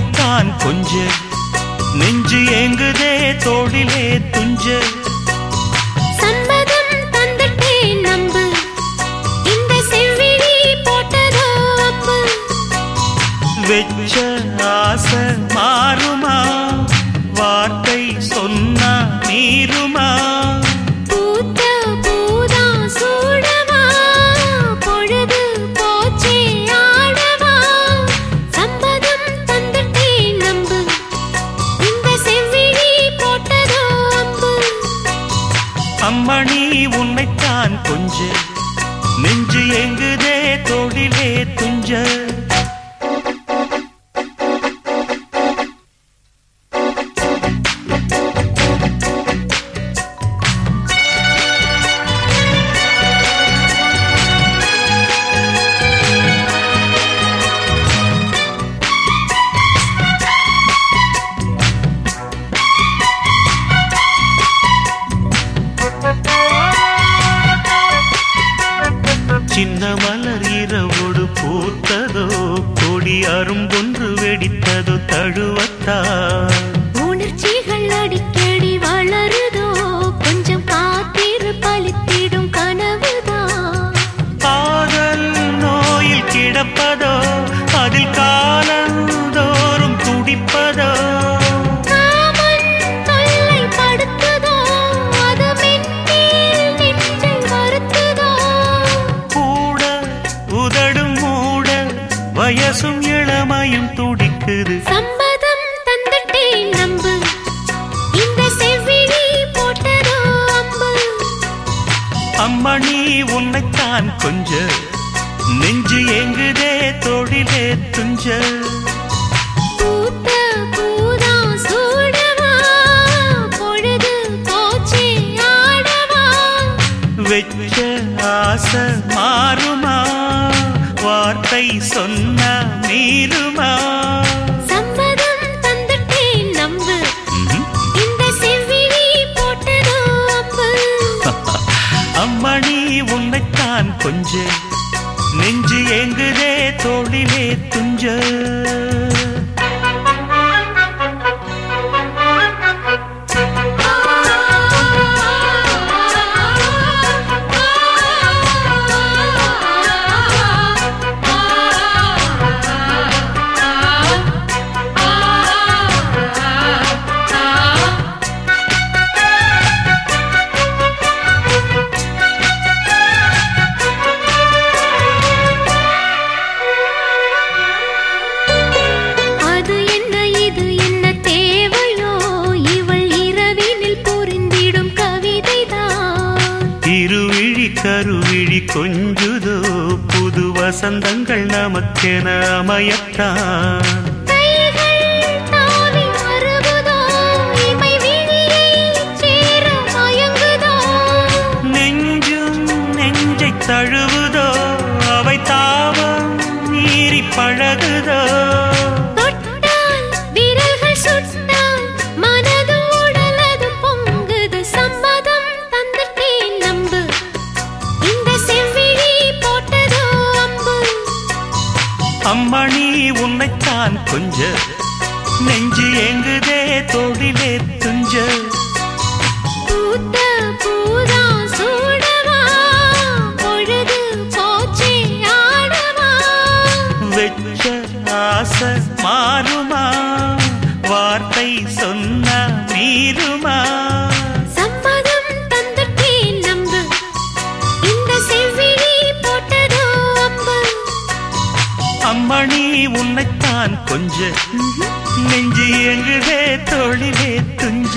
உன்னைத்தான் கொஞ்ச. நெஞ்சு ஏங்குதே தோளிலே துஞ்ச. வெச்ச ஆசை மாறுமா? வார்த்தை சொன்னா மீறுமா கொஞ்ச நெஞ்சு எங்குதே தொழிலே துஞ்ச சின்ன மலர் இரவோடு பூத்ததோ கொடி அரும்பொன்று வெடித்ததோ தழுவத்தா? உணர்ச்சிகள் அடிக்கடி வளருதோ கொஞ்சம் காத்திரு பலித்திடும் கனவுதான் காதல் நோயில் கிடப்பதோ அதில் காலந்தோறும் கொஞ்ச. நெஞ்சு எங்குதே தொழிலே துஞ்ச. வெச்ச ஆசை மாறுமா? வார்த்தை சொன்ன மீறுமா கொஞ்ச நெஞ்சு எங்குதே தோளிலே துஞ்ச. திருவிழி கருவிழி கொஞ்சுதோ புது வசந்தங்கள் நமக்கென அமையத்தான் தழுவுதோ அவை தாவம் மீறி பழகுதோ. உன்னைத்தான் கொஞ்ச. நெஞ்சு எங்குதே தொழிலே துஞ்ச. வெச்ச ஆசை மாறுமா வார்த்தை சொன்ன மீறுமா. அம்மணி உன்னைத்தான் கொஞ்ச. நெஞ்சு எங்குதே தொழிலே துஞ்ச.